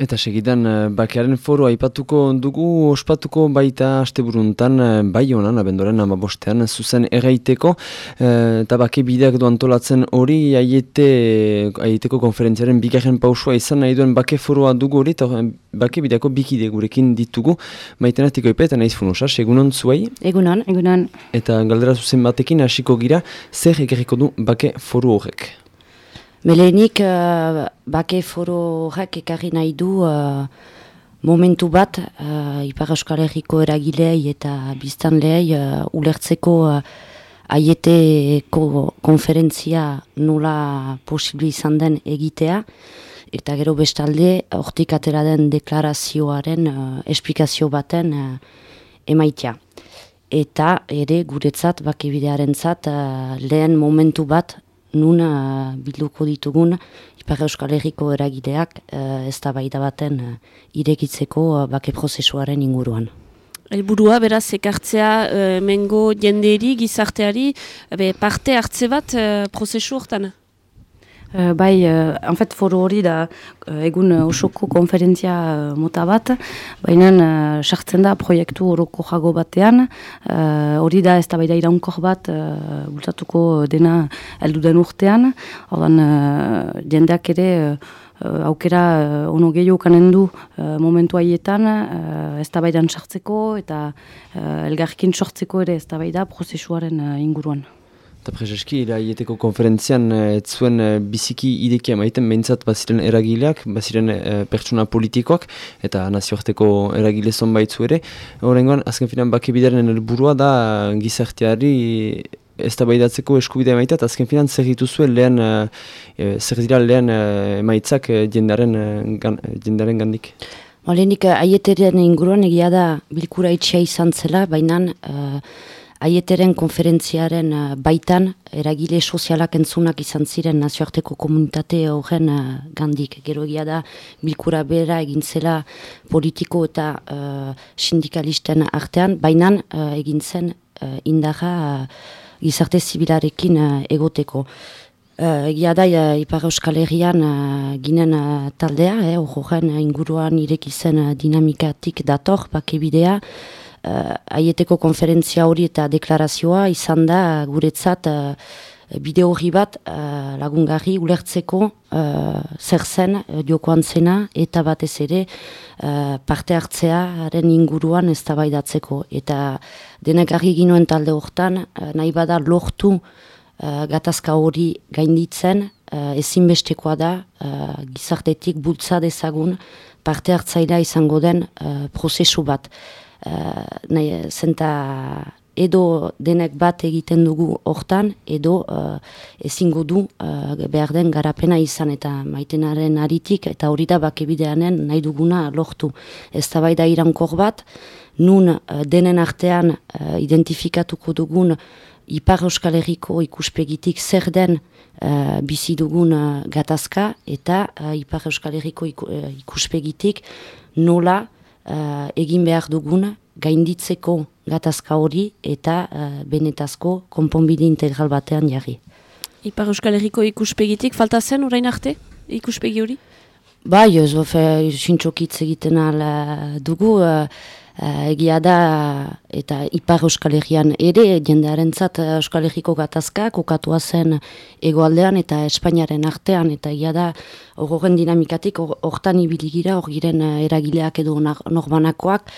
Eta segidan, eh, bakearen foro aipatuko dugu, ospatuko baita asteburuntan eh, bai honan, abendoren amabostean, zuzen erraiteko, eh, eta bake bideak du antolatzen hori, aiete, aieteko konferentziaren bigarren pausua izan nahi duen bake foroa dugu hori, eta bake bideako bikide gurekin ditugu, maiten atiko ipe, eta nahiz funusas, egunon zuai? Egunon, egunon. Eta galdera zuzen batekin hasiko gira, zer egerriko du bake foru horrek? Melenik, uh, bake foro horrek ekarri nahi du uh, momentu bat uh, Ipar Euskal Herriko eragilei eta biztanleei uh, ulertzeko uh, aieteko konferentzia nola posibli izan den egitea eta gero bestalde hortik atera den deklarazioaren uh, esplikazio baten uh, emaitia. Eta ere guretzat, bakibidearen zat, uh, lehen momentu bat nun uh, bilduko ditugun Ipar Euskal Herriko eragideak uh, ez da baita baten uh, irekitzeko uh, bake prozesuaren inguruan. Elburua, beraz, ekartzea uh, mengo jenderi, gizarteari, be, parte hartze bat uh, prozesu hortan? Uh, bai, uh, en foro hori da uh, egun osoko konferentzia uh, mota bat, baina uh, sartzen da proiektu horoko jago batean, hori da ez da bai da iraunkor bat uh, bultatuko dena elduden urtean, horren uh, jendeak ere aukera uh, ono gehiago du uh, momentu haietan uh, ez da bai sartzeko eta uh, elgarkin sortzeko ere ez da bai da prozesuaren uh, inguruan. Eta prezeski, iraieteko konferentzian eh, ez zuen eh, biziki idekia maiten behintzat baziren eragileak, baziren e, pertsona politikoak eta nazioarteko eragile baitzu ere. Horrengoan, azken finan baki bidaren helburua da gizarteari ez da baidatzeko eskubidea maita eta azken finan zer zuen lehen, e, zer dira lehen e, maitzak jendaren, gan, jendaren gandik. Molenik, aieteren inguruan egia da bilkura itxea izan zela, baina Aieteren konferentziaren uh, baitan, eragile sozialak entzunak izan ziren nazioarteko komunitate horren uh, gandik. Gero egia da, bilkura bera egin zela politiko eta uh, sindikalisten artean, bainan uh, egin zen uh, indaga uh, gizarte zibilarekin uh, egoteko. Uh, egia da, uh, Ipar Euskal Herrian uh, ginen uh, taldea, eh, horren inguruan irekizen uh, dinamikatik dator, bakebidea, aieteko konferentzia hori eta deklarazioa izan da guretzat uh, bideo hori bat uh, lagungarri ulertzeko uh, zer zen jokoan zena eta batez ere uh, parte hartzearen inguruan ez Eta denek argi ginoen talde hortan uh, nahi bada lortu uh, gatazka hori gainditzen uh, ezinbestekoa da uh, gizartetik bultza dezagun parte hartzailea izango den uh, prozesu bat nahi, zenta edo denek bat egiten dugu hortan, edo uh, ezingo du uh, behar den garapena izan eta maitenaren aritik, eta hori da bakebideanen nahi duguna lortu. Ez da irankor bat, nun denen artean uh, identifikatuko dugun Ipar Euskal Herriko ikuspegitik zer den uh, bizi dugun gatazka, eta uh, Ipar Euskal Herriko ikuspegitik nola uh, egin behar dugun gainditzeko gatazka hori eta uh, benetazko konponbide integral batean jarri. Ipar Euskal Herriko ikuspegitik, falta zen orain arte ikuspegi hori? Bai, ez bofe, sintxokitz egiten ala dugu, uh, Uh, egia da eta ipar euskal herrian ere jendearen zat euskal herriko gatazka kokatua zen egoaldean eta Espainiaren artean eta egia da horren dinamikatik hortan ibiligira hor giren eragileak edo norbanakoak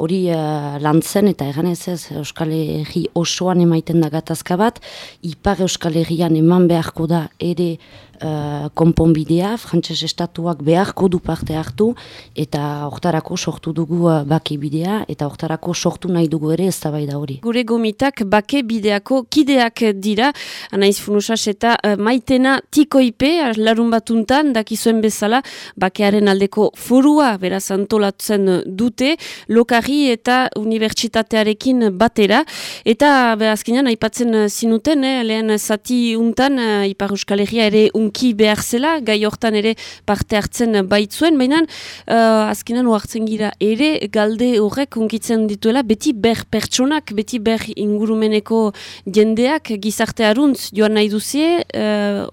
hori uh, lantzen eta egan ez ez Euskal Herri osoan emaiten da gatazka bat, Ipar Euskal Herrian eman beharko da ere uh, konponbidea, frantses estatuak beharko du parte hartu, eta hortarako sortu dugu uh, bake bidea, eta hortarako sortu nahi dugu ere ez da hori. Gure gomitak bake bideako kideak dira, anaiz funusas eta uh, maitena tikoipe, larun batuntan, dakizuen bezala, bakearen aldeko furua, beraz antolatzen dute, loka eta unibertsitatearekin batera. Eta azkenean aipatzen zinuten, eh, lehen zati untan, eh, Ipar Euskal Herria ere unki behar zela, gai hortan ere parte hartzen baitzuen, baina uh, azkenean oartzen gira ere galde horrek unkitzen dituela, beti ber pertsonak, beti ber ingurumeneko jendeak gizarte aruntz joan nahi duzie, uh,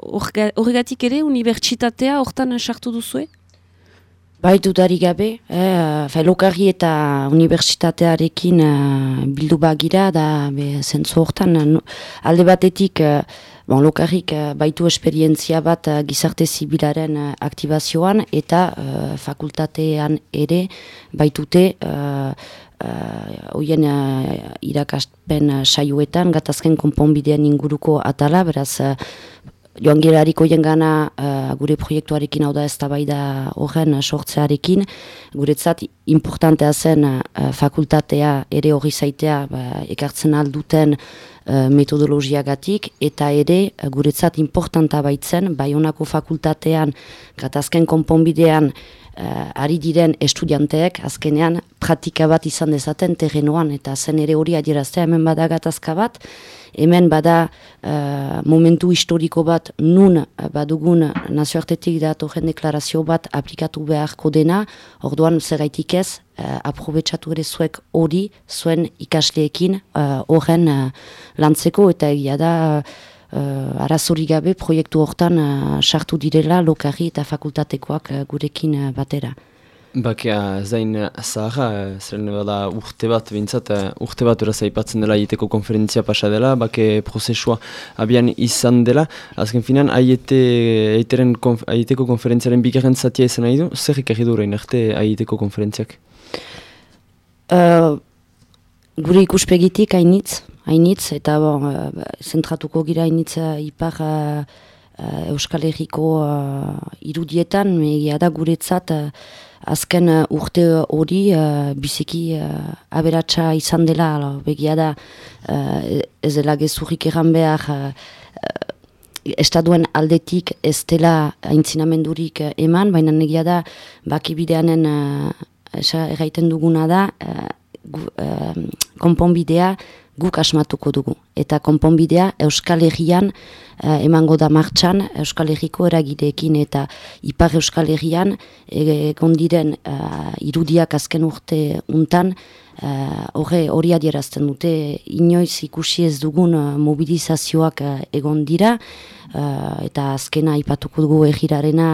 horregatik ere unibertsitatea hortan sartu duzue? Bai dudari gabe, eh, lokarri eta unibertsitatearekin uh, bildu bagira, da be, zentzu hortan, alde batetik, uh, bon, lokarrik uh, baitu esperientzia bat uh, gizarte zibilaren uh, aktivazioan, eta uh, fakultatean ere baitute, uh, Oien uh, irakaspen uh, saioetan, gatazken konponbidean inguruko atala, beraz joan gerariko jengana uh, gure proiektuarekin hau da ez da horren sortzearekin, guretzat importantea zen uh, fakultatea ere hori zaitea ba, ekartzen alduten uh, metodologiagatik, eta ere uh, guretzat importanta baitzen, bai honako fakultatean, gatazken konponbidean, uh, ari diren estudianteek azkenean pratika bat izan dezaten terrenoan eta zen ere hori adieraztea hemen bada gatazka bat, hemen bada uh, momentu historiko bat nun badugun nazioartetik datorren deklarazio bat aplikatu beharko dena, orduan zeraitik ez, uh, aprobetsatu ere zuek hori zuen ikasleekin horren uh, lantzeko eta egia da uh, arazori gabe proiektu hortan uh, sartu direla lokarri eta fakultatekoak uh, gurekin uh, batera. Bakia zain zaharra, zeren bada urte bat, bintzat, urte bat uraz aipatzen dela aieteko konferentzia pasa dela, bake prozesua abian izan dela. Azken finan, aiete, konf, aieteko konferentziaren bigarren zatia izan nahi du, zer ikarri du arte aieteko konferentziak? Uh, gure ikuspegitik hainitz, hainitz, eta bon, uh, zentratuko gira hainitz uh, ipar uh, Euskal Herriko uh, irudietan, egia da guretzat uh, azken uh, urte hori uh, biziki uh, aberatsa izan dela, alo, begia da uh, ez dela gezurrik egan behar uh, estaduen aldetik ez dela aintzinamendurik eman, baina negia da bakibideanen uh, erraiten duguna da, uh, konponbidea guk asmatuko dugu. Eta konponbidea Euskal Herrian uh, emango da martxan, Euskal Herriko eragideekin eta Ipar Euskal Herrian egon diren uh, irudiak azken urte untan, horre uh, hori adierazten dute inoiz ikusi ez dugun mobilizazioak egon dira, eta azkena ipatuko dugu egirarena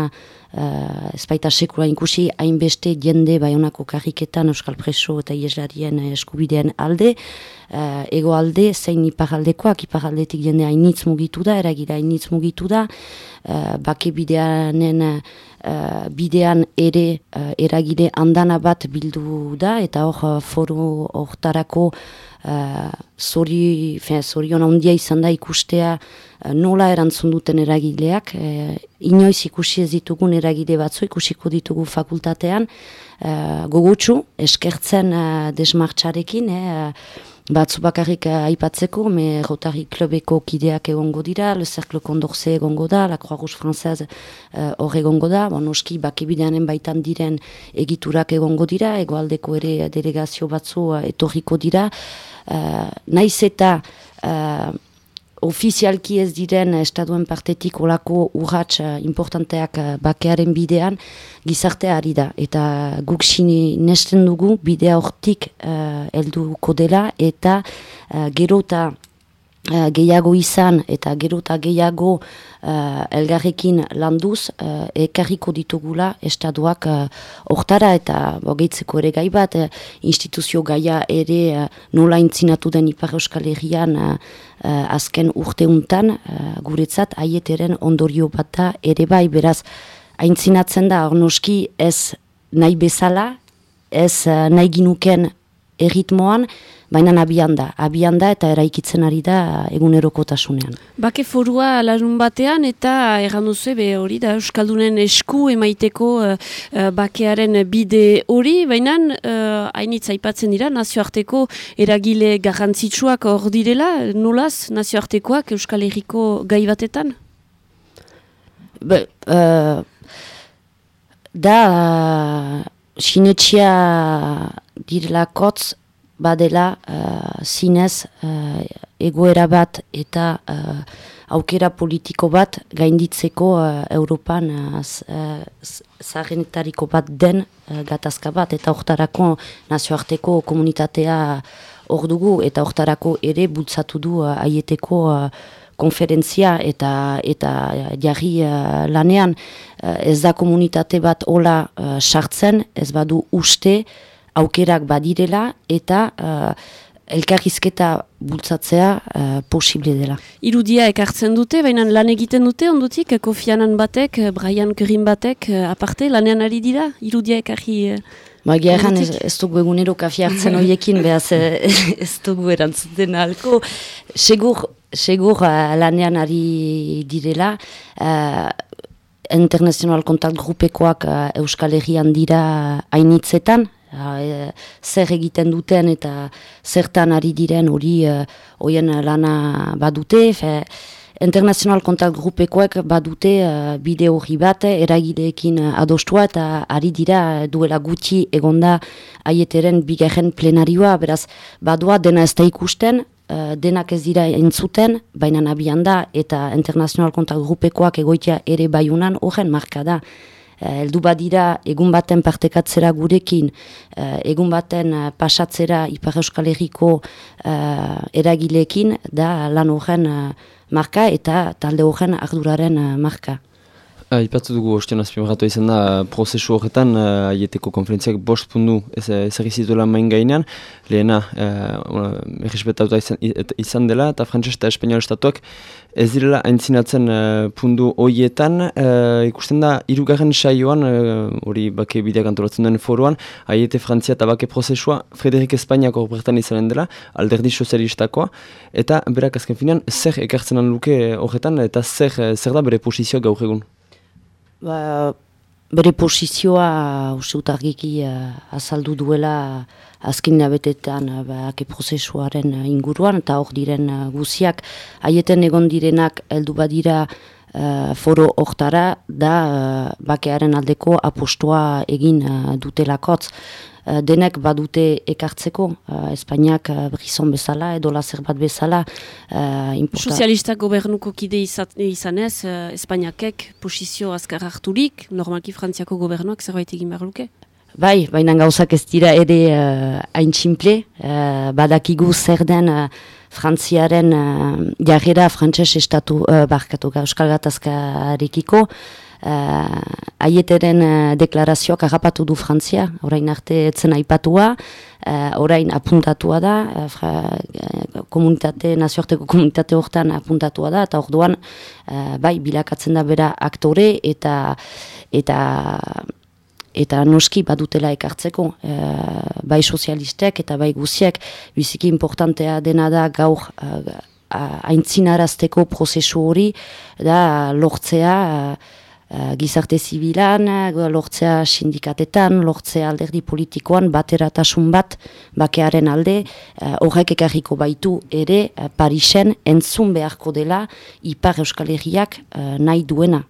uh, ez baita sekula ikusi hainbeste jende baionako karriketan Euskal Preso eta Ieslarien eskubideen alde, uh, ego alde, zein iparaldekoak, iparaldetik jende hainitz mugitu da, eragira hainitz mugitu da, uh, bake bideanen bidean ere uh, eragide andana bat bildu da, eta hor foru hortarako uh, zori, zorion ondia izan da ikustea uh, nola erantzun duten eragileak, uh, inoiz ikusi ez ditugun eragide batzu, ikusiko ditugu fakultatean, uh, gogutsu, eskertzen uh, desmartxarekin, eh, batzu bakarrik aipatzeko, me Rotary Clubeko kideak egongo dira, Le Cercle Condorce egongo da, La Croix Rouge Française hor uh, egongo da, bon, oski bakibideanen baitan diren egiturak egongo dira, egoaldeko ere delegazio batzu uh, etorriko dira, uh, naiz eta uh, ofizialki ez diren estaduen partetik olako urratx uh, importanteak uh, bakearen bidean gizartea ari da. Eta guk sini nesten dugu bidea hortik uh, elduko dela eta gero eta uh, gehiago izan eta gero eta gehiago uh, elgarrekin landuz uh, ekarriko ditugula hortara uh, eta bogeitzeko ere gai bat uh, instituzio gaia ere uh, nola intzinatu den Ipar Euskal Herrian uh, azken urteuntan uh, guretzat aieteren ondorio bat da ere bai beraz aintzinatzen da ornoski ez nahi bezala ez uh, nahi ginuken erritmoan, baina abian da, abian da eta eraikitzen ari da egunerokotasunean. Bake forua larun batean eta errandu be hori da Euskaldunen esku emaiteko uh, bakearen bide hori, baina uh, hainitza ipatzen dira nazioarteko eragile garrantzitsuak hor direla, nolaz nazioartekoak Euskal Herriko gai batetan? Be, uh, da, uh, sinetxia direla kotz badela uh, zinez uh, egoera bat eta uh, aukera politiko bat gainditzeko uh, Europan zahenetariko uh, bat den uh, gatazka bat. Eta hortarako nazioarteko komunitatea hor dugu eta hortarako ere bultzatu du uh, aieteko uh, konferentzia eta eta jarri lanean. Ez da komunitate bat hola sartzen, ez badu uste aukerak badirela eta elkarrizketa bultzatzea uh, posible dela. Irudia ekartzen dute, baina lan egiten dute ondutik, Kofianan batek, eh, Brian Kerin batek, aparte, lanean ari dira, irudia ekarri... Uh, Ba, gehan ez, ez dugu egunero kafi hartzen horiekin, behaz ez dugu erantzuten alko. Segur, segur uh, lanean ari direla, uh, internazional kontakt grupekoak uh, Euskal Herrian dira hainitzetan, e, zer egiten duten eta zertan ari diren hori e, hoien lana badute, fe, internazional kontakt grupekoek badute uh, bide hori bat eragideekin adostua eta ari dira duela gutxi egonda aieteren bigarren plenarioa, beraz badua dena ez da ikusten, denak ez dira entzuten, baina nabian da eta internazional kontakt grupekoak egoitea ere baiunan horren marka da. Eh, heldu badira egun baten partekatzera gurekin, uh, egun baten uh, pasatzera Ipar Euskal Herriko eragilekin da lan horren marka eta talde horren arduraren marka. Ipatzu dugu ostion azpimarratu izan da prozesu horretan uh, aieteko konferentziak bost pundu ezagizituela main gainean. Lehena, uh, izan, izan dela eta frantzes eta espanol estatuak ez direla aintzinatzen uh, pundu hoietan. Uh, ikusten da, irugarren saioan, hori uh, bake bideak antolatzen duen foruan, aiete frantzia eta bake prozesua Frederik Espainiako bertan izanen dela, alderdi sozialistakoa, eta berak azken finean, zer ekartzenan luke horretan eta zer, zer da bere posizioa gaur egun? Ba, bere posizioa useutargiki uh, azaldu duela azkin nabetetan uh, ba, prozesuaren uh, inguruan eta hor diren guziak haieten egon direnak heldu badira uh, foro hortara da uh, bakearen aldeko apostoa egin uh, dutelakotz. Eh, denek badute ekartzeko, uh, Espainiak uh, brizon bezala, edo lazer bat bezala. Uh, Sozialistak gobernuko kide izanez, uh, Espainiakek posizio azkar harturik, normalki Frantziako gobernuak zerbait egin behar luke? Bai, baina gauzak ez dira ere hain uh, tximple, uh, badakigu zer den uh, Frantziaren uh, jarrera frantses estatu uh, barkatu euskal gatazkarikiko, uh, aieteren uh, deklarazioak agapatu du Frantzia, orain arte etzen aipatua, uh, orain apuntatua da, uh, komunitate, nazioarteko komunitate hortan apuntatua da, eta orduan uh, bai bilakatzen da bera aktore eta eta eta noski badutela ekartzeko, bai sozialistek eta bai guziek, biziki importantea dena da gaur aintzinarazteko prozesu hori, da lortzea, gizarte zibilan, uh, lortzea sindikatetan, lortzea alderdi politikoan, bateratasun bat bakearen alde, uh, horrek ekarriko baitu ere Parisen entzun beharko dela Ipar Euskal Herriak nahi duena.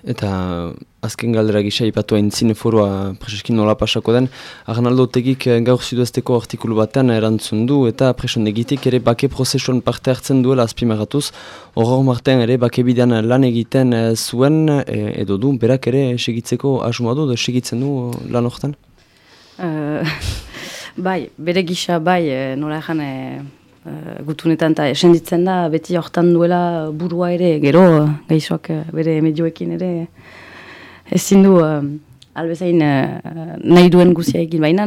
Eta azken galdera gisa ipatu hain forua preseskin nola pasako den, Arnaldo Tegik eh, gaur ziduazteko artikulu batean erantzun du eta preson egitik ere bake prozesuan parte hartzen duela azpimaratuz, horro martean ere bake bidean lan egiten eh, zuen e, edo du, berak ere segitzeko asuma du, segitzen du lan horretan? bai, bere gisa bai, nola ezan uh, gutunetan eta esenditzen da beti hortan duela burua ere gero gaizoak uh, bere medioekin ere ezin du uh, albezain uh, nahi duen guzia egin baina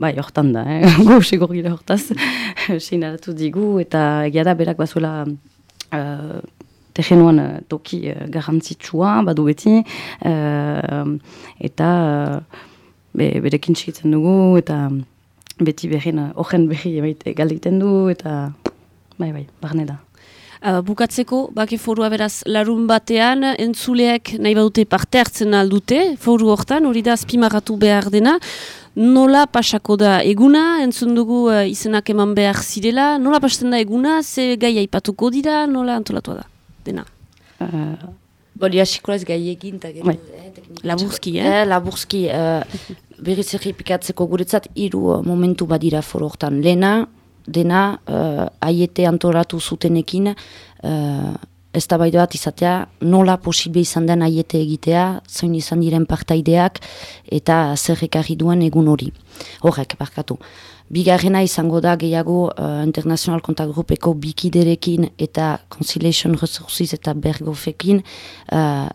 bai hortan da, eh? gu segur gira hortaz sinaratu digu eta egia da berak bazuela uh, tegenuan uh, toki uh, garantzitsua badu beti eta uh, be, berekin segitzen dugu eta beti behin, horren behi emaite galiten du, eta bai, bai, barne da. Uh, bukatzeko, bake forua beraz, larun batean, entzuleak nahi badute parte hartzen aldute, foru hortan, hori da azpimarratu behar dena, nola pasako da eguna, entzun dugu uh, izenak eman behar zirela, nola pasten da eguna, ze gai aipatuko dira, nola antolatu da, dena? Uh, Boli asikolaz gai egin, eta gero... Bai. Eh, laburski, eh? eh laburski, uh, berriz errepikatzeko guretzat hiru uh, momentu badira forortan. Lena, dena, uh, aiete antolatu zutenekin, uh, ez da bat izatea nola posible izan den aiete egitea, zain izan diren partaideak eta zer ekarri duen egun hori. Horrek, barkatu. Bigarrena izango da gehiago uh, International Contact Groupeko bikiderekin eta Conciliation Resources eta Bergofekin uh,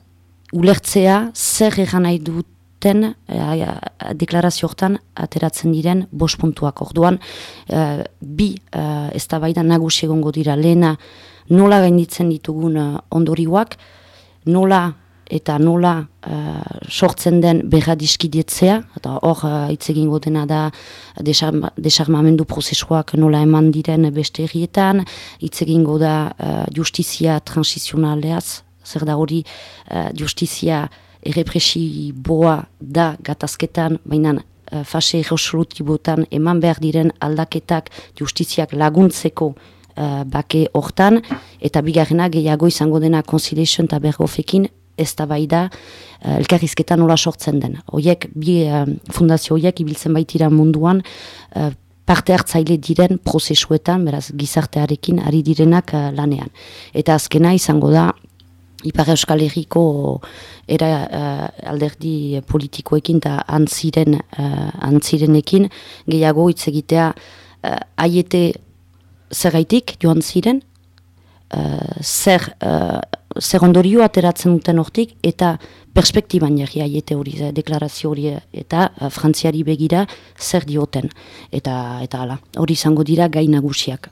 ulertzea zer egan nahi duten uh, deklarazio hortan ateratzen diren bos puntuak. Orduan uh, bi uh, ez da nagusi egongo dira. Lehena nola gainditzen ditugun uh, ondorioak nola eta nola uh, sortzen den berra diskidietzea, eta hor uh, hitz egingo dena da desarmamendu prozesuak nola eman diren beste errietan, hitz egingo da uh, justizia transizionaleaz, zer da hori uh, justizia errepresiboa da gatazketan, baina uh, fase erresolutibotan eman behar diren aldaketak justiziak laguntzeko uh, bake hortan, eta bigarrena gehiago izango dena conciliation eta bergofekin ez da bai da uh, elkarrizketa nola sortzen den. Oiek, bi uh, fundazio horiek ibiltzen baitira munduan uh, parte hartzaile diren prozesuetan, beraz gizartearekin ari direnak lanean. Eta azkena izango da Ipar Euskal Herriko era alderdi politikoekin eta antziren, uh, antzirenekin gehiago hitz egitea uh, aiete zergaitik joan ziren, uh, zer zer ondorio ateratzen duten hortik eta perspektiban jarri aiete hori, eh, deklarazio hori eh, eta uh, frantziari begira zer dioten. Eta eta hala, hori izango dira gai nagusiak.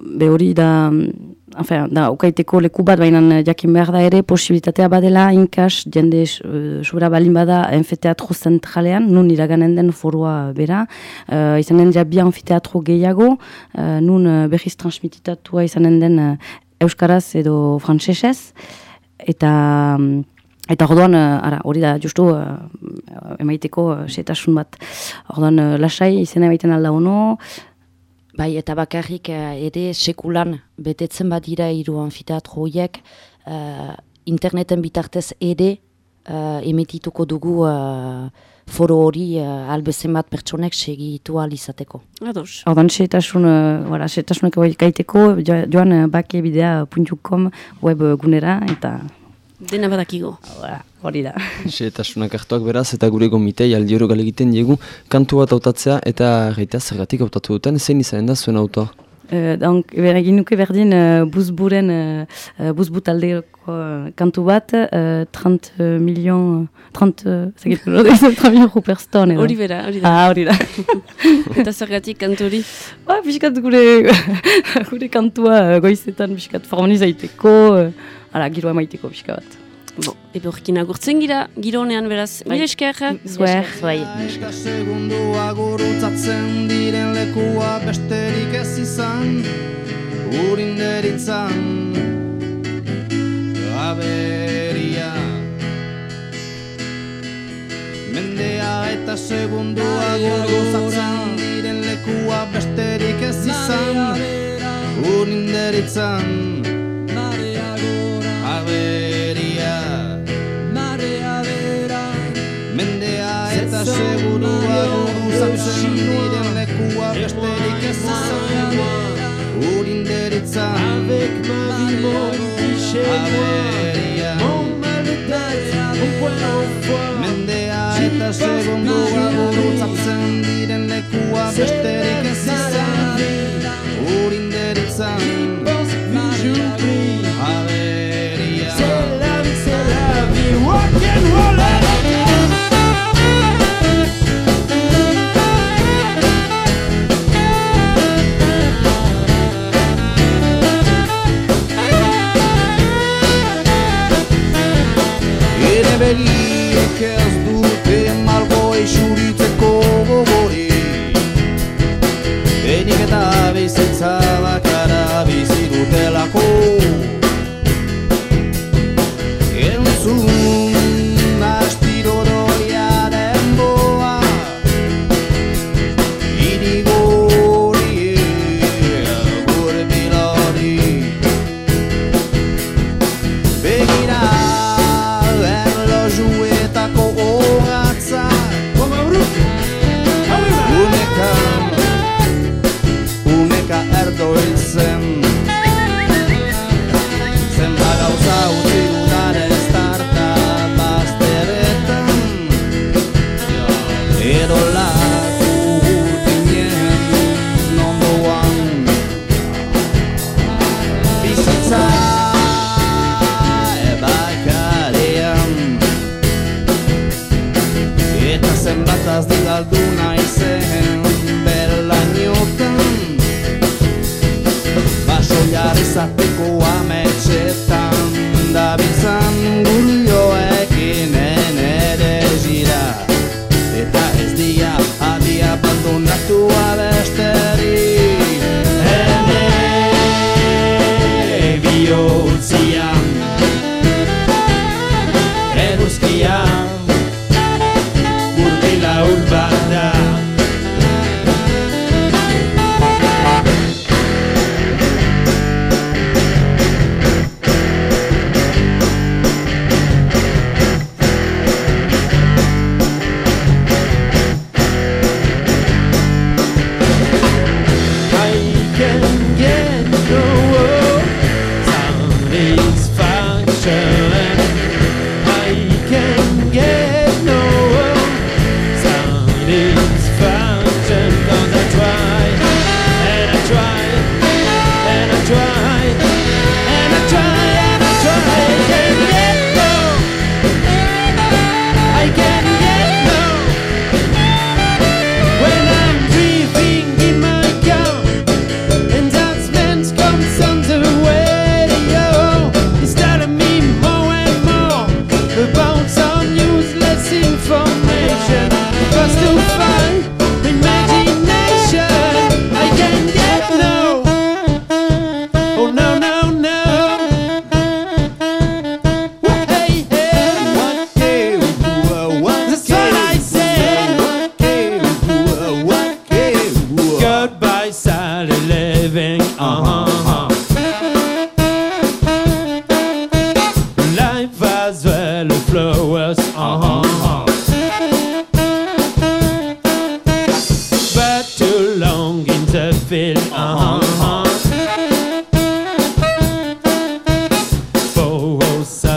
be hori da, enfin, da, okaiteko leku bat, baina jakin behar da ere, posibilitatea badela, inkas, jende uh, balin bada, enfeteatro zentralean, nun iraganen den forua bera, uh, izanen ja bi anfiteatro gehiago, uh, nun uh, behiz transmititatua izanen den uh, Euskaraz edo Frantsesez, eta... Eta orduan, ara, hori da, justu, uh, emaiteko uh, setasun bat. Orduan, uh, lasai, izena emaiten alda ono, Bai, eta bakarrik uh, ere sekulan betetzen badira hiru anfiteatro horiek uh, interneten bitartez ere uh, emetituko dugu uh, foro hori uh, albezen bat pertsonek segitu alizateko. Ados. Hau setasun, uh, setasunek gaiteko, joan uh, bakebidea.com web gunera, eta Dena badakigo. Hori da. eta sunak hartuak beraz, eta gure gomitei aldi hori galegiten diegu, kantu bat autatzea, eta gaita zergatik autatu duten, zein izan da zuen autoa? Uh, donc, egin nuke berdin, uh, buzburen, uh, buzbut aldeko kantu bat, uh, 30 milion, 30, zekit, 30 milion ruperston. Hori bera, hori da. Ah, hori da. eta zergatik kantu hori? Ba, biskat gure, gure kantua goizetan, biskat formalizaiteko, uh, Hala, giroa maiteko pixka bat. Bo, ebe horrekin agurtzen gira, giro honean beraz. Mire esker, zuer, zuai. Eta segundua gurutzatzen diren lekua besterik ez izan, urin deritzan, aberia. Mendea eta segundua gurutzatzen diren lekua besterik ez izan, urin deritzan, Guzatzen diren lekua Besterik ez izan Urin deritza Avec ma vie cliché Aberia Mendea eta segurua Guzatzen diren lekua Besterik 나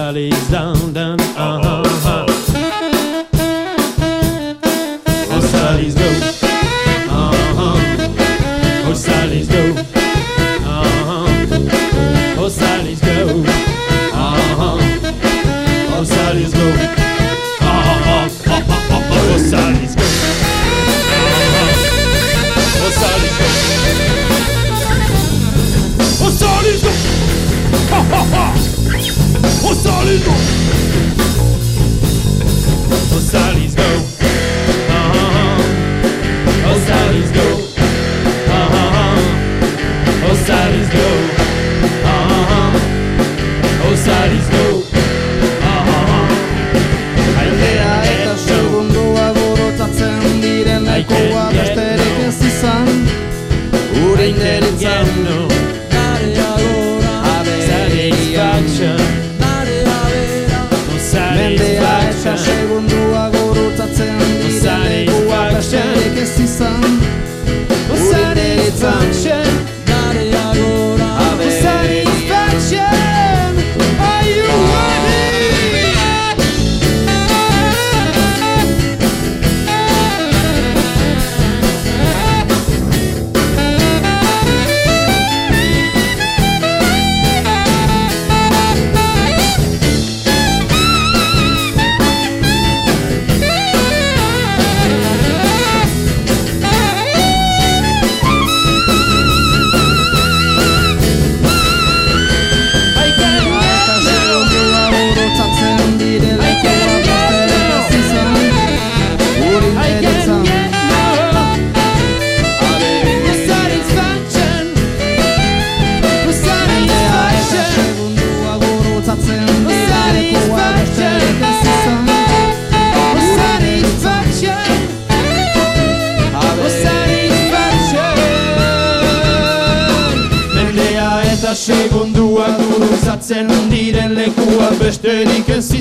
valley's down, down, uh-huh. Besterik ez